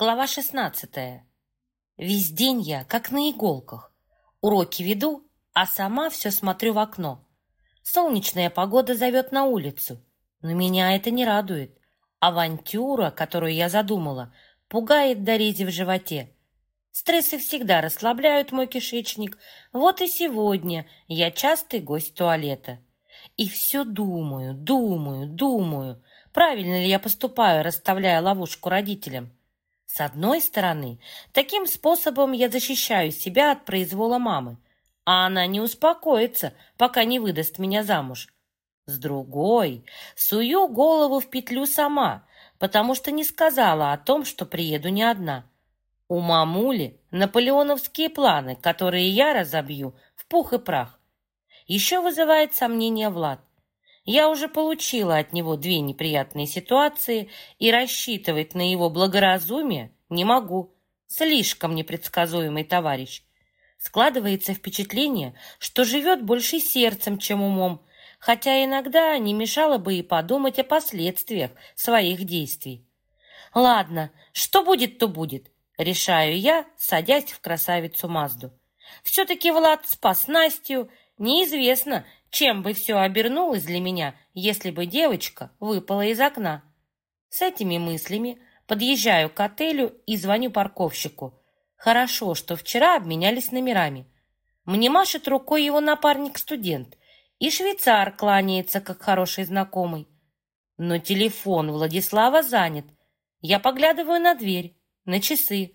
Глава 16. Весь день я как на иголках. Уроки веду, а сама все смотрю в окно. Солнечная погода зовет на улицу, но меня это не радует. Авантюра, которую я задумала, пугает до рези в животе. Стрессы всегда расслабляют мой кишечник. Вот и сегодня я частый гость туалета. И все думаю, думаю, думаю, правильно ли я поступаю, расставляя ловушку родителям. С одной стороны, таким способом я защищаю себя от произвола мамы, а она не успокоится, пока не выдаст меня замуж. С другой, сую голову в петлю сама, потому что не сказала о том, что приеду не одна. У мамули наполеоновские планы, которые я разобью в пух и прах. Еще вызывает сомнение Влад. Я уже получила от него две неприятные ситуации и рассчитывать на его благоразумие не могу. Слишком непредсказуемый товарищ. Складывается впечатление, что живет больше сердцем, чем умом, хотя иногда не мешало бы и подумать о последствиях своих действий. Ладно, что будет, то будет, решаю я, садясь в красавицу Мазду. Все-таки Влад спас Настю, неизвестно, чем бы все обернулось для меня, если бы девочка выпала из окна? С этими мыслями подъезжаю к отелю и звоню парковщику. Хорошо, что вчера обменялись номерами. Мне машет рукой его напарник-студент, и швейцар кланяется, как хороший знакомый. Но телефон Владислава занят. Я поглядываю на дверь, на часы.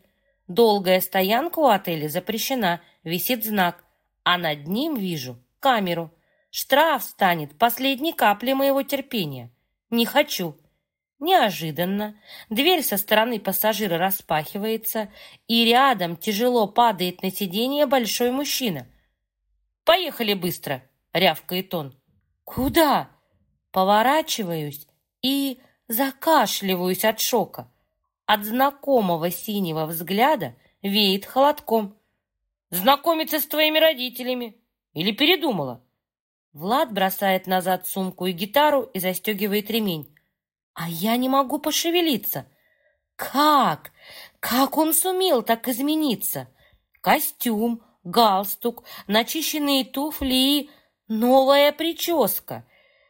Долгая стоянка у отеля запрещена, висит знак, а над ним вижу камеру. Штраф станет последней каплей моего терпения. Не хочу. Неожиданно дверь со стороны пассажира распахивается, и рядом тяжело падает на сиденье большой мужчина. «Поехали быстро!» — рявкает он. «Куда?» Поворачиваюсь и закашливаюсь от шока. От знакомого синего взгляда веет холодком. «Знакомиться с твоими родителями? Или передумала?» Влад бросает назад сумку и гитару и застегивает ремень. А я не могу пошевелиться. Как? Как он сумел так измениться? Костюм, галстук, начищенные туфли и новая прическа.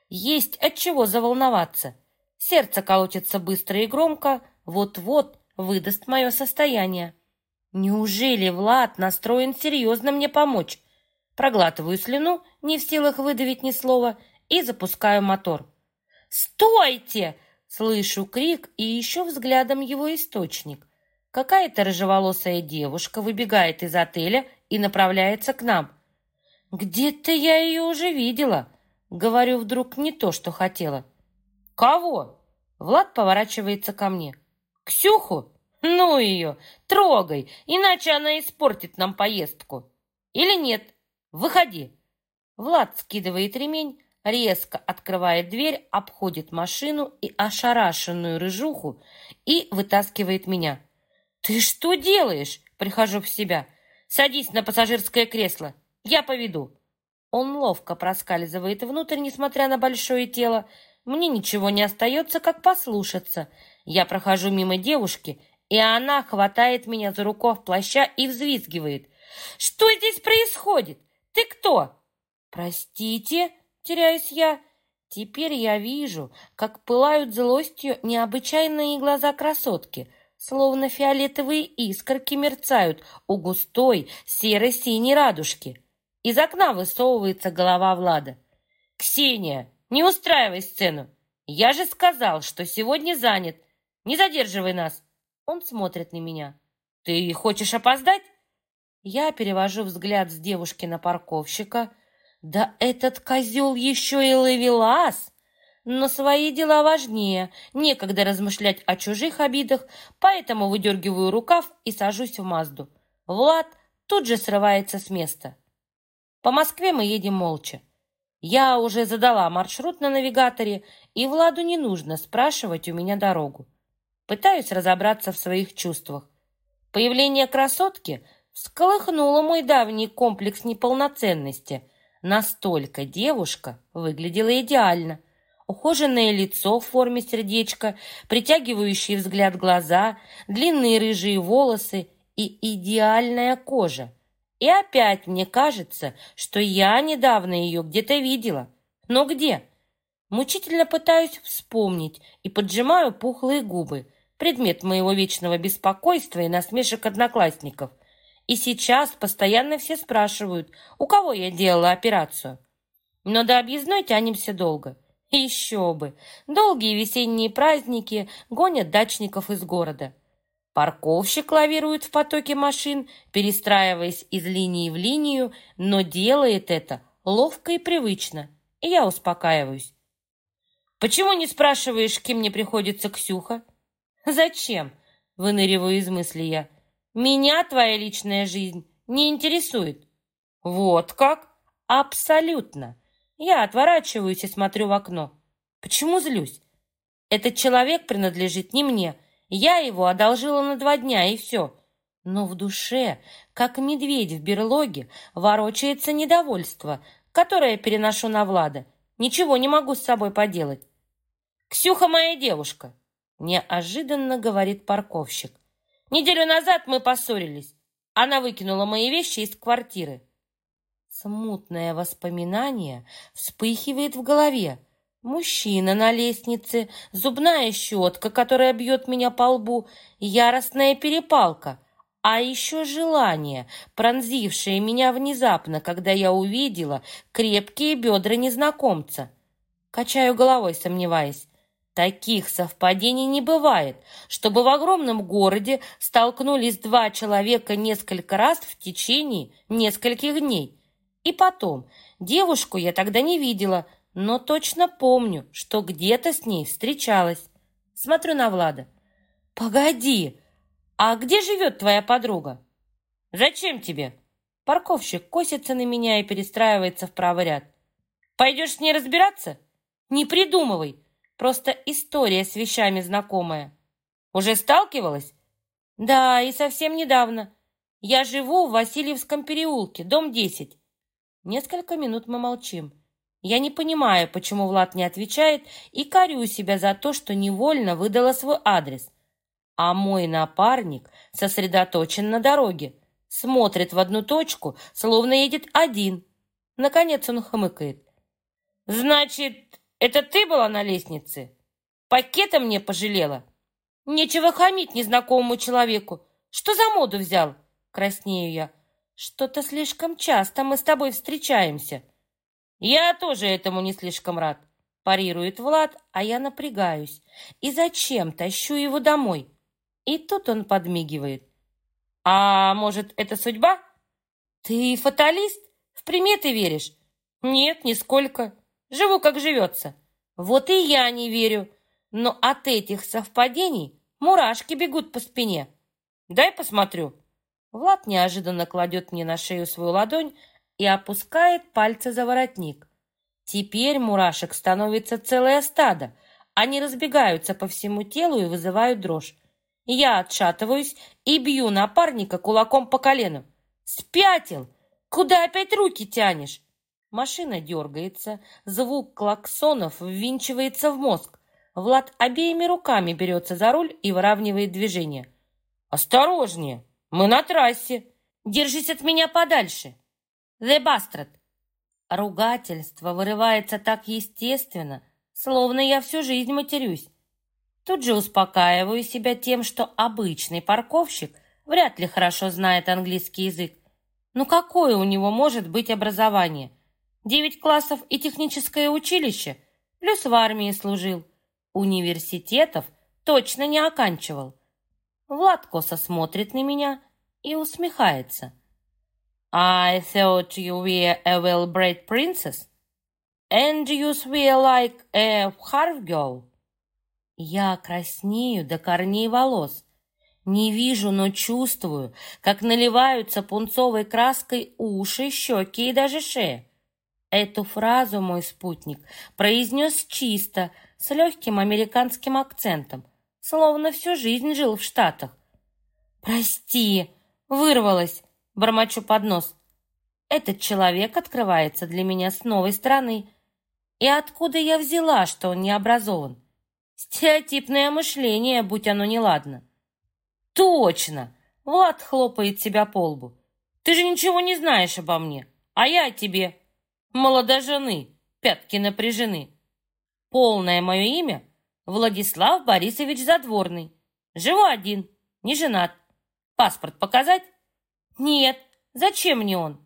Есть от чего заволноваться. Сердце колотится быстро и громко, вот-вот выдаст мое состояние. Неужели Влад настроен серьезно мне помочь? Проглатываю слюну, не в силах выдавить ни слова, и запускаю мотор. «Стойте!» Слышу крик и еще взглядом его источник. Какая-то рыжеволосая девушка выбегает из отеля и направляется к нам. «Где-то я ее уже видела», — говорю вдруг не то, что хотела. «Кого?» Влад поворачивается ко мне. «Ксюху? Ну ее! Трогай, иначе она испортит нам поездку. Или нет? Выходи!» Влад скидывает ремень, резко открывает дверь, обходит машину и ошарашенную рыжуху и вытаскивает меня. «Ты что делаешь?» Прихожу в себя. «Садись на пассажирское кресло, я поведу». Он ловко проскальзывает внутрь, несмотря на большое тело. Мне ничего не остается, как послушаться. Я прохожу мимо девушки, и она хватает меня за рукав плаща и взвизгивает. «Что здесь происходит? Ты кто?» «Простите?» — теряюсь я. Теперь я вижу, как пылают злостью необычайные глаза красотки, словно фиолетовые искорки мерцают у густой серо-синей радужки. Из окна высовывается голова Влада. «Ксения, не устраивай сцену! Я же сказал, что сегодня занят. Не задерживай нас!» Он смотрит на меня. «Ты хочешь опоздать?» Я перевожу взгляд с девушки на парковщика — да этот козел еще и ловелас! Но свои дела важнее, некогда размышлять о чужих обидах, поэтому выдергиваю рукав и сажусь в Мазду. Влад тут же срывается с места. По Москве мы едем молча. Я уже задала маршрут на навигаторе, и Владу не нужно спрашивать у меня дорогу. Пытаюсь разобраться в своих чувствах. Появление красотки всколыхнуло мой давний комплекс неполноценности – Настолько девушка выглядела идеально. ухоженное лицо в форме сердечка, притягивающие взгляд глаза, длинные рыжие волосы и идеальная кожа. И опять мне кажется, что я недавно ее где-то видела. Но где? Мучительно пытаюсь вспомнить и поджимаю пухлые губы, предмет моего вечного беспокойства и насмешек одноклассников. И сейчас постоянно все спрашивают, у кого я делала операцию. Но до объездной тянемся долго. Еще бы! Долгие весенние праздники гонят дачников из города. Парковщик лавирует в потоке машин, перестраиваясь из линии в линию, но делает это ловко и привычно, и я успокаиваюсь. «Почему не спрашиваешь, кем мне приходится Ксюха?» «Зачем?» — выныриваю из мысли я. «Меня твоя личная жизнь не интересует». «Вот как?» «Абсолютно!» Я отворачиваюсь и смотрю в окно. Почему злюсь? Этот человек принадлежит не мне. Я его одолжила на два дня, и все. Но в душе, как медведь в берлоге, ворочается недовольство, которое я переношу на Влада. Ничего не могу с собой поделать. «Ксюха моя девушка», — неожиданно говорит парковщик. «Неделю назад мы поссорились. Она выкинула мои вещи из квартиры. Смутное воспоминание вспыхивает в голове. Мужчина на лестнице, зубная щетка, которая бьет меня по лбу, яростная перепалка, а еще желание, пронзившее меня внезапно, когда я увидела крепкие бедра незнакомца. Качаю головой, сомневаясь. Таких совпадений не бывает, чтобы в огромном городе столкнулись два человека несколько раз в течение нескольких дней. И потом, девушку я тогда не видела, но точно помню, что где-то с ней встречалась. Смотрю на Влада. «Погоди, а где живет твоя подруга?» «Зачем тебе?» Парковщик косится на меня и перестраивается в правый ряд. «Пойдешь с ней разбираться?» «Не придумывай, просто история с вещами знакомая». «Уже сталкивалась?» «Да, и совсем недавно. Я живу в Васильевском переулке, дом 10. Несколько минут мы молчим. Я не понимаю, почему Влад не отвечает, и корю себя за то, что невольно выдала свой адрес. А мой напарник сосредоточен на дороге, смотрит в одну точку, словно едет один. Наконец он хмыкает. «Значит, это ты была на лестнице? Пакета мне пожалела?» «Нечего хамить незнакомому человеку. Что за моду взял?» Краснею я. Что-то слишком часто мы с тобой встречаемся. Я тоже этому не слишком рад. Парирует Влад, а я напрягаюсь. И зачем тащу его домой? И тут он подмигивает. А может, это судьба? Ты фаталист? В приметы веришь? Нет, нисколько. Живу, как живется. Вот и я не верю. Но от этих совпадений мурашки бегут по спине. Дай посмотрю. Влад неожиданно кладет мне на шею свою ладонь и опускает пальцы за воротник. Теперь мурашек становится целое стадо. Они разбегаются по всему телу и вызывают дрожь. Я отшатываюсь и бью напарника кулаком по колену. «Спятил! Куда опять руки тянешь?» Машина дергается, звук клаксонов ввинчивается в мозг. Влад обеими руками берется за руль и выравнивает движение. «Осторожнее!» Мы на трассе. Держись от меня подальше. The bastard. Ругательство вырывается так естественно, словно я всю жизнь матерюсь. Тут же успокаиваю себя тем, что обычный парковщик вряд ли хорошо знает английский язык. Ну какое у него может быть образование? Девять классов и техническое училище, плюс в армии служил. Университетов точно не оканчивал. Влад косо смотрит на меня и усмехается. I thought you were a well-bred princess, and you swear like a half girl. Я краснею до корней волос. Не вижу, но чувствую, как наливаются пунцовой краской уши, щеки и даже шея. Эту фразу мой спутник произнес чисто, с легким американским акцентом, словно всю жизнь жил в Штатах. «Прости!» Вырвалась, бормочу под нос. Этот человек открывается для меня с новой стороны. И откуда я взяла, что он не образован? Стереотипное мышление, будь оно неладно. Точно! Влад хлопает себя по лбу. Ты же ничего не знаешь обо мне, а я о тебе. Молодожены, пятки напряжены. Полное мое имя Владислав Борисович Задворный. Живу один, не женат. Паспорт показать? Нет, зачем мне он?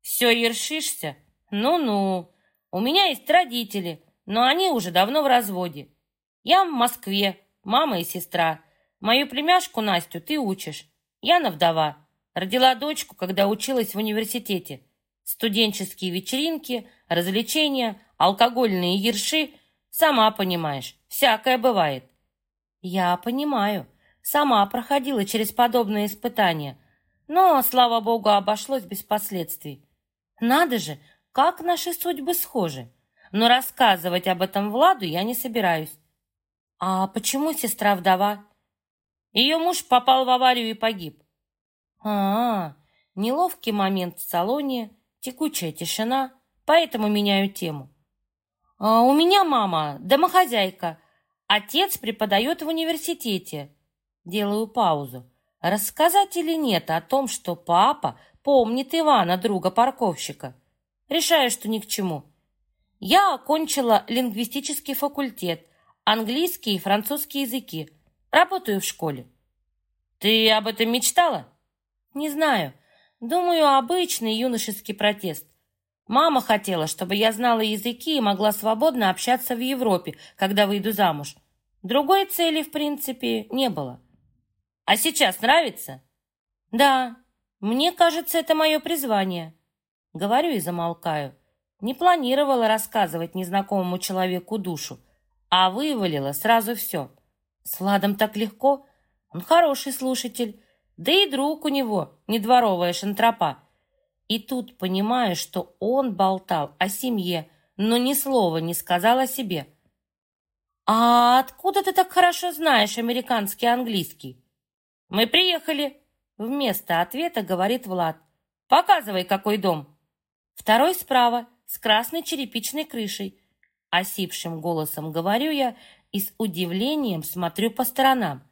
Все ершишься? Ну-ну. У меня есть родители, но они уже давно в разводе. Я в Москве, мама и сестра. Мою племяшку Настю ты учишь. Яна вдова. Родила дочку, когда училась в университете. Студенческие вечеринки, развлечения, алкогольные ерши. Сама понимаешь, всякое бывает. Я понимаю. Сама проходила через подобные испытания. Но, слава богу, обошлось без последствий. Надо же, как наши судьбы схожи. Но рассказывать об этом Владу я не собираюсь. А почему сестра вдова? Ее муж попал в аварию и погиб. А, -а, -а неловкий момент в салоне, текучая тишина, поэтому меняю тему. А у меня мама домохозяйка, отец преподает в университете. Делаю паузу. Рассказать или нет о том, что папа помнит Ивана, друга парковщика? Решаю, что ни к чему. Я окончила лингвистический факультет, английский и французский языки. Работаю в школе. Ты об этом мечтала? Не знаю. Думаю, обычный юношеский протест. Мама хотела, чтобы я знала языки и могла свободно общаться в Европе, когда выйду замуж. Другой цели, в принципе, не было. А сейчас нравится? Да, мне кажется, это мое призвание. Говорю и замолкаю. Не планировала рассказывать незнакомому человеку душу, а вывалила сразу все. С Владом так легко. Он хороший слушатель. Да и друг у него, недворовая шантропа. И тут понимаю, что он болтал о семье, но ни слова не сказал о себе. «А откуда ты так хорошо знаешь американский английский?» «Мы приехали», — вместо ответа говорит Влад. «Показывай, какой дом». «Второй справа, с красной черепичной крышей». Осипшим голосом говорю я и с удивлением смотрю по сторонам.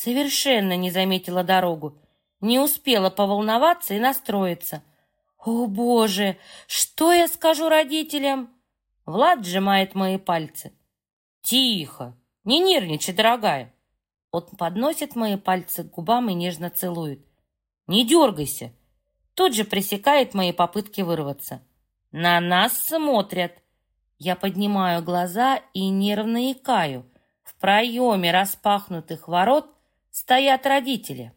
Совершенно не заметила дорогу, не успела поволноваться и настроиться. «О, Боже, что я скажу родителям?» Влад сжимает мои пальцы. «Тихо, не нервничай, дорогая!» Он подносит мои пальцы к губам и нежно целует. «Не дергайся!» Тут же пресекает мои попытки вырваться. «На нас смотрят!» Я поднимаю глаза и нервно икаю. В проеме распахнутых ворот стоят родители.